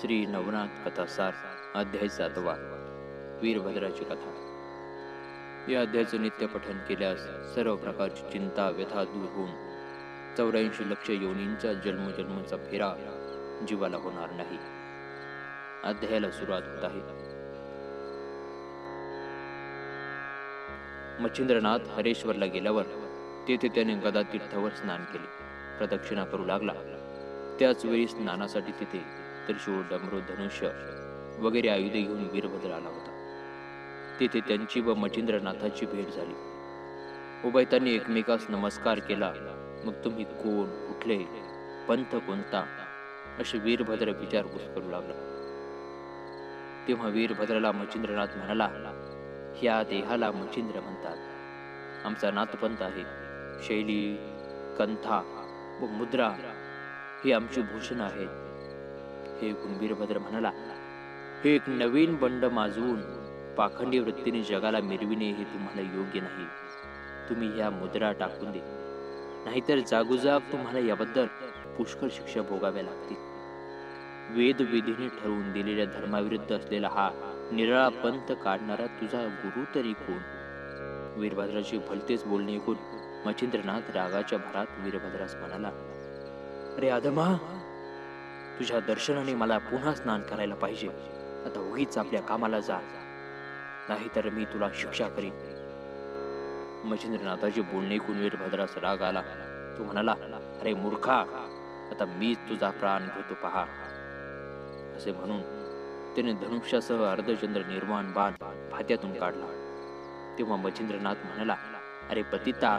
श्री नवनाथ कथासार अध्याय सातवा वीरभद्राची कथा. या अध्यायाचं नित्य पठन केल्यास सर्व प्रकारची चिंता व्यथा दूर होऊन चौऱ्याऐंशी लक्ष योनींचा जन्मजन्मचा फेरा जीवाला होणार नाही. अध्यायाला सुरुवात होत आहे. मच्छिंद्रनाथ हरेश्वरला गेल्यावर तेथे त्याने गदा तीर्थावर स्नान केले. प्रदक्षिणा करू लागला. त्याच वेळी स्नानासाठी तिथे त्रिशूळ डमरू धनुष्य वगैरे आयुधे घेऊन वीरभद्र आला होता. तेथे त्यांची व मच्छिंद्रनाथाची भेट झाली. उभयतांनी एकमेकास नमस्कार केला. मग तुम्ही कोण कुठले पंथ कोणता? असे वीरभद्र विचारपूस करू लागला. तेव्हा वीरभद्राला मच्छिंद्रनाथ म्हणाला ह्या देहाला मच्छिंद्र म्हणतात. आमचा नाथपंथ आहे. शैली कंथा व मुद्रा ही आमची भूषण आहेत. हे ऐकून म्हणाला हे एक नवीन बंड माजवून पाखंडी वृत्तीने जगाला मिरविणे हे तुम्हाला योग्य नाही. तुम्ही ह्या मुद्रा टाकून दे. नाहीतर जागोजाग तुम्हाला याबद्दल पुष्कळ शिक्षा भोगाव्या लागतील. वेद विधीने ठरवून दिलेल्या धर्माविरुद्ध असलेला हा निराळा पंथ काढणारा तुझा गुरु तरी कोण? वीरभद्राची भलतेच बोलणे ऐकून मच्छिंद्रनाथ रागाच्या भरात वीरभद्रास म्हणाला अरे आदमा तुझ्या दर्शनाने मला पुन्हा स्नान करायला पाहिजे. आता उगीच आपल्या कामाला जा. नाहीतर मी तुला शिक्षा करीन. मच्छिंद्रनाथाचे बोलणे ऐकून वीरभद्रास राग आला. तो म्हणाला अरे मूर्खा आता मीच तुझा प्राण घेतो पहा. असे म्हणून त्याने धनुष्यासह अर्धचंद्र निर्माण बाण फात्यातून काढला. तेव्हा मच्छिंद्रनाथ म्हणाला अरे पतिता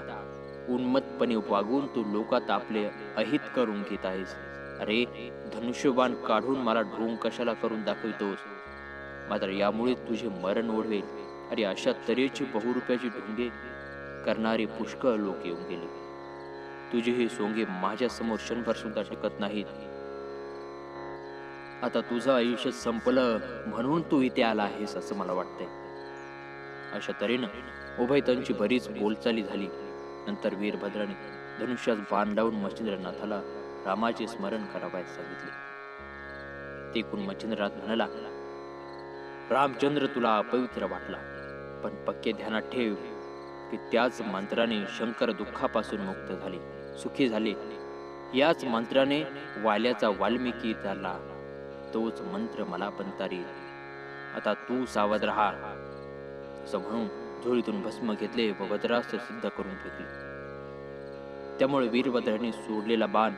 उन्मत्तपणे वागून तू लोकात आपले अहित करून घेत आहेस. अरे धनुष्यबाण काढून मला ढोंग कशाला करून दाखवितोस? मात्र यामुळे तुझे मरण ओढवेल. अरे अशा तऱ्हेची बहुरुपयाची ढोंगे करणारे पुष्कळ लोक येऊन गेले. तुझे हे सोंगे माझ्यासमोर क्षणभर सुद्धा टिकत नाहीत. आता तुझं आयुष्य संपलं म्हणून तू इथे आला आहेस असं मला वाटतंय. अशा तऱ्हेनं उभयतांची बरीच बोलचाली झाली. नंतर वीरभद्राने धनुष्यात बाण लावून मच्छिंद्रनाथाला रामाचे स्मरण करावयास सांगितले. ते कुण मच्छिंद्रनाथ म्हणाला रामचंद्र तुला अपवित्र वाटला पण पक्के ध्यानात ठेव की त्याच मंत्राने शंकर दुःखापासून मुक्त झाले सुखी झाले. याच मंत्राने वाल्याचा वाल्मिकी झाला. तोच मंत्र मला पण तारील आता तू सावध राहा. असं म्हणून झोळीतून भस्म घेतले व वज्रास्त्र सिद्ध करून फेकले. त्यामुळे वीरभद्राने सोडलेला बाण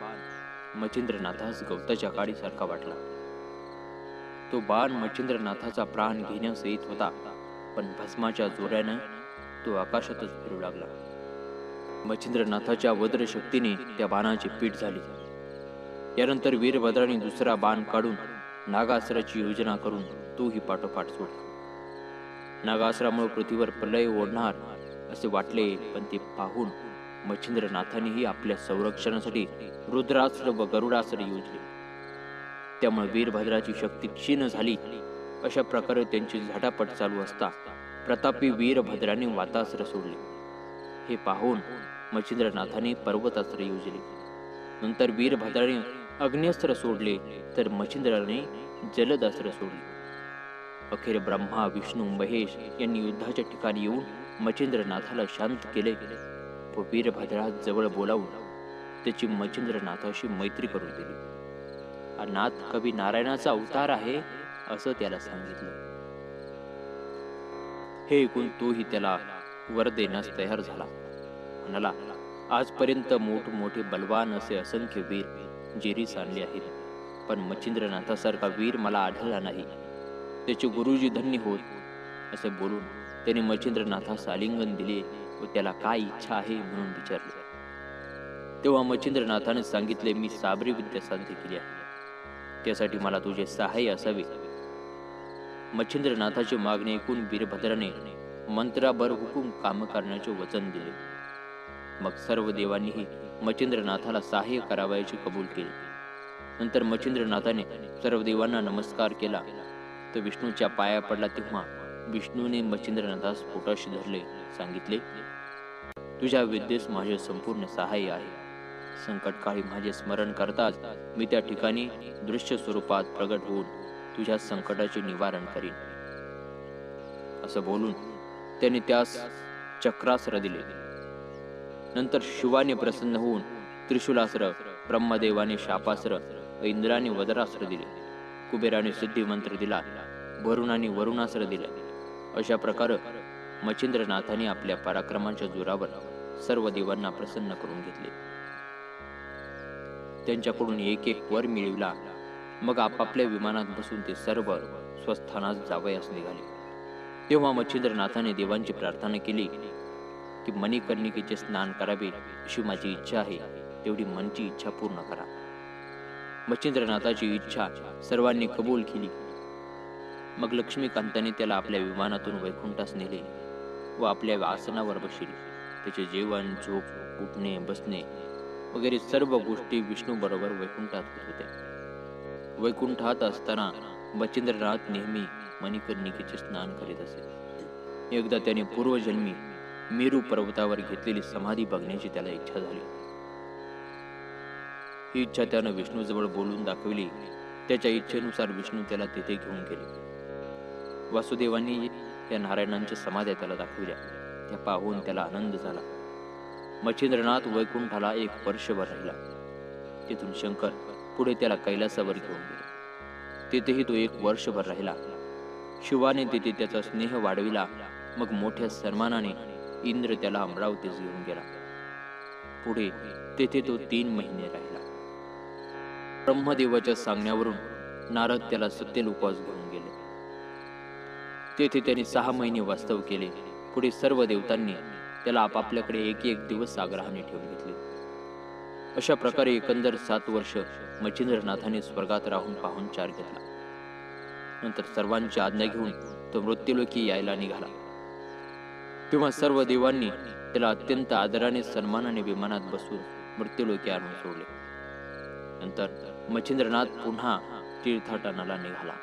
मच्छिंद्रनाथास गवताच्या काडीसारखा वाटला. तो बाण मच्छिंद्रनाथाचा प्राण घेण्यास येत होता पण भस्माच्या जोऱ्यानं तो आकाशातच फिरू लागला. मच्छिंद्रनाथाच्या वज्र शक्तीने त्या बाणाची पीठ झाली. यानंतर वीरभद्राने दुसरा बाण काढून नागासराची योजना करून तोही पाठोपाठ सोडला. नागासरामुळे पृथ्वीवर प्रलय ओढणार असे वाटले पण ते पाहून मच्छिंद्रनाथानेही आपल्या संरक्षणासाठी रुद्रास्त्र व गरुडास्त्र योजले. त्यामुळे वीरभद्राची शक्ती क्षीण झाली. अशा प्रकारे त्यांची झटापट चालू असता प्रतापी वीरभद्राने वातास्त्र सोडले. हे पाहून मच्छिंद्रनाथाने पर्वतास्त्र योजले. नंतर वीरभद्राने अग्न्यस्त्र सोडले तर मच्छिंद्राने जलदास्त्र सोडले. अखेर ब्रह्मा विष्णू महेश यांनी युद्धाच्या ठिकाणी येऊन मच्छिंद्रनाथाला शांत केले. व वीरभद्रा जवळ बोलावून त्याची मच्छिंद्रनाथाशी मैत्री करून दिली. हा नाथ कवी नारायणाचा अवतार आहे? असं त्याला सांगितलं. हे ऐकून तोही त्याला वर देण्यास तयार झाला. म्हणाला आजपर्यंत मोठमोठे बलवान असे असंख्य वीर जेरीस आणले आहेत पण मच्छिंद्रनाथासारखा वीर मला आढळला नाही. त्याचे गुरुजी धन्य होत असे बोलून त्याने मच्छिंद्रनाथास आलिंगन दिले. व त्याला काय इच्छा आहे म्हणून विचारले. तेव्हा मच्छिंद्रनाथाने सांगितले मी साबरी विद्या साध्य केली आहे. त्यासाठी मला तुझे सहाय्य असावे. मच्छिंद्रनाथाची मागणी ऐकून वीरभद्राने मंत्राभर हुकूम काम करण्याचे वचन दिले. मग सर्व देवांनीही मच्छिंद्रनाथाला सहाय्य करावयाचे कबूल केले. नंतर मच्छिंद्रनाथाने सर्व देवांना नमस्कार केला. तर विष्णूच्या पाया पडला तेव्हा विष्णूने मच्छिंद्रनाथास पोटाशी धरले सांगितले तुझ्या विद्येस माझे संपूर्ण सहाय्य आहे. संकटकाळी माझे स्मरण करताच मी त्या ठिकाणी दृश्य स्वरूपात प्रगट होऊन तुझ्या संकटाचे निवारण करीन. असं बोलून त्याने त्यास चक्रास्त्र दिले. नंतर शिवाने प्रसन्न होऊन त्रिशूलास्त्र ब्रह्मदेवाने शापास्त्र इंद्राने वज्रास्त्र दिले. कुबेराने सिद्धी मंत्र दिला वरुणाने वरुणास्त्र दिले. अशा प्रकारे मच्छिंद्रनाथाने आपल्या पराक्रमांच्या जोरावर सर्व देवांना प्रसन्न करून घेतले. त्यांच्याकडून एक एक वर मिळविला. मग आपापल्या विमानात बसून ते सर्व स्वस्थानात जावयास निघाले. तेव्हा मच्छिंद्रनाथाने देवांची प्रार्थना केली की मणिकर्णिकेचे स्नान करावे अशी माझी इच्छा आहे. तेवढी मनची इच्छा पूर्ण करा. मच्छिंद्रनाथाची इच्छा सर्वांनी कबूल केली. मग लक्ष्मीकांताने त्याला आपल्या विमानातून वैकुंठास नेले व आपल्या आसनावर बसले त्याचे जेवण झोप उठणे बसणे वगैरे सर्व गोष्टी विष्णू बरोबर वैकुंठात होत होत्या. वैकुंठात असताना मच्छिंद्रनाथ नेहमी मणिकर्णिकेचे स्नान करीत असे. एकदा त्याने पूर्वजन्मी मेरू पर्वतावर घेतलेली समाधी बघण्याची त्याला इच्छा झाली. ही इच्छा त्यानं विष्णूजवळ बोलून दाखविली. त्याच्या इच्छेनुसार विष्णू त्याला तिथे घेऊन गेले. वासुदेवांनी या नारायणांच्या समाध्या त्याला दाखविल्या. हे पाहून त्याला आनंद झाला. मच्छिंद्रनाथ वैकुंठाला एक वर्षभर राहिला. तिथून शंकर पुढे त्याला कैलासावर घेऊन गेले. तिथेही तो एक वर्षभर राहिला. शिवाने तिथे त्याचा स्नेह वाढविला. मग मोठ्या सन्मानाने इंद्र त्याला अमरावतीस घेऊन गेला. पुढे तेथे तो तीन महिने राहिला. ब्रह्मदेवाच्या सांगण्यावरून नारद त्याला सत्यलोकास घेऊन गेले. तेथे त्याने सहा महिने वास्तव केले. पुढे सर्व देवतांनी त्याला आपापल्याकडे एक एक दिवस आग्रहाने ठेवून घेतले. अशा प्रकारे एकंदर सात वर्ष मच्छिंद्रनाथाने स्वर्गात राहून पाहून चार घेतला. नंतर सर्वांची आज्ञा घेऊन तो मृत्यूलोकी यायला निघाला. तेव्हा सर्व देवांनी त्याला अत्यंत आदराने सन्मानाने विमानात बसून मृत्यूलोकी आणून सोडले. नंतर मच्छिंद्रनाथ पुन्हा तीर्थाटनाला निघाला.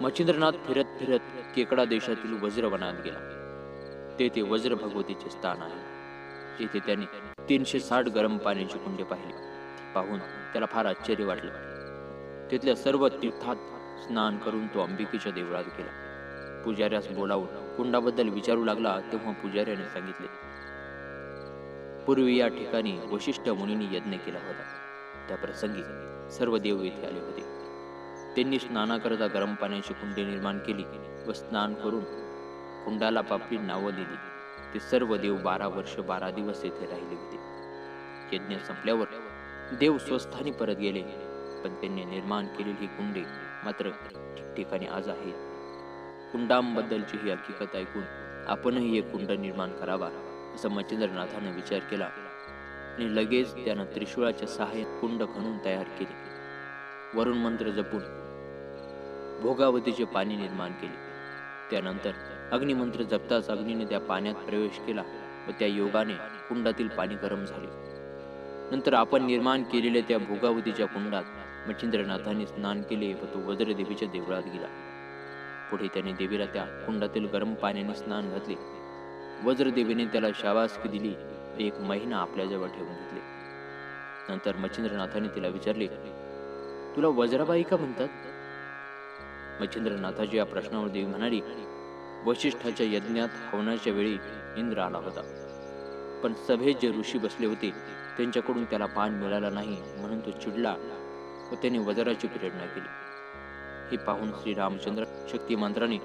मच्छिंद्रनाथ फिरत फिरत केकडा देशातील वज्रवनात गेला. तेथे वज्र भगवतीचे स्थान आहे. तेथे त्याने तीनशे साठ गरम पाण्याची कुंडे पाहिली. पाहून त्याला फार आश्चर्य वाटलं. तिथल्या सर्व तीर्थात स्नान करून तो अंबिकेच्या देवळात गेला. पुजाऱ्यास बोलावून कुंडाबद्दल विचारू लागला तेव्हा पुजाऱ्याने सांगितले पूर्वी या ठिकाणी वशिष्ठ मुनींनी यज्ञ केला होता. त्या प्रसंगी सर्व देव येथे आले होते. त्यांनी स्नानाकरता गरम पाण्याची कुंडी निर्माण केली व स्नान करून कुंडाला पापडी नावं दिली. ते सर्व देव बारा वर्ष बारा दिवस येथे राहिले होते. यज्ञ संपल्यावर देव स्वस्थानी परत गेले पण त्यांनी निर्माण केलेली कुंडे मात्र ठिकठिकाणी आज आहेत कुंडांबद्दलची ही हकीकत ऐकून आपणही एक कुंड निर्माण करावा असा मच्छिंद्रनाथाने विचार केला आणि लगेच त्यानं त्रिशूळाच्या सहाय्यात कुंड खणून तयार केले. वरुण मंत्र जपून भोगावतीचे पाणी निर्माण केले. त्यानंतर अग्निमंत्र जपताच अग्नीने त्या पाण्यात प्रवेश केला व त्या योगाने कुंडातील पाणी गरम झाले. नंतर आपण निर्माण केलेल्या त्या भोगावतीच्या कुंडात मच्छिंद्रनाथाने स्नान केले व तो वज्रदेवीच्या देवळात गेला. पुढे त्याने देवीला त्या कुंडातील गरम पाण्याने स्नान घातले. वज्रदेवीने त्याला शाबासकी दिली व एक महिना आपल्याजवळ ठेवून घेतले. नंतर मच्छिंद्रनाथाने तिला विचारले तुला वज्राबाई का म्हणतात? मच्छिंद्रनाथाची या प्रश्नावर देवी म्हणाली वशिष्ठाच्या यज्ञात हवनाच्या वेळी इंद्र आला होता. पण सभेत जे ऋषी बसले होते त्यांच्याकडून त्याला पान मिळाला नाही म्हणून तो चिडला व त्याने वजराची प्रेरणा केली. हे पाहून श्री रामचंद्र शक्ती मंत्राने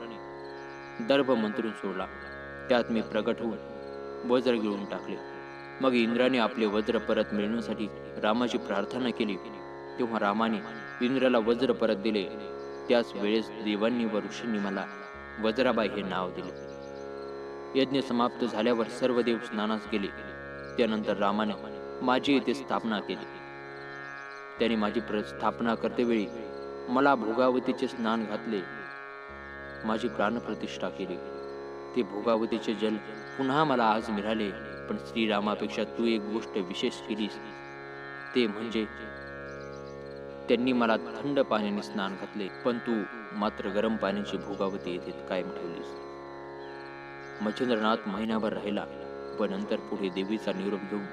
दर्भ मंत्रून सोडला. त्यात मी प्रगट होऊन वज्र गिळून टाकले. मग इंद्राने आपले वज्र परत मिळवण्यासाठी रामाची प्रार्थना केली. तेव्हा रामाने इंद्राला वज्र परत दिले. त्याच वेळेस देवांनी व ऋषींनी मला वज्राबाई हे नाव दिले. यज्ञ समाप्त झाल्यावर सर्व देव स्नानास गेले. त्यानंतर रामाने माझी येथे स्थापना केली. त्याने माझी स्थापना करतेवेळी मला भोगावतीचे स्नान घातले. माझी प्राणप्रतिष्ठा केली. ते भोगावतीचे जल पुन्हा मला आज मिळाले पण श्रीरामापेक्षा तू एक गोष्ट विशेष केलीस. ते म्हणजे त्यांनी मला थंड पाण्याने स्नान घातले पण तू मात्र गरम पाण्याची भोगावती येथे कायम ठेवलीस. मच्छिंद्रनाथ महिनाभर राहिला व नंतर पुढे देवीचा निरोप घेऊन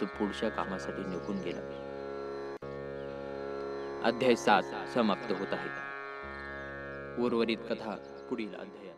तो पुढच्या कामासाठी निघून गेला. अध्याय सात समाप्त होत आहे. उर्वरित कथा पुढील अध्याय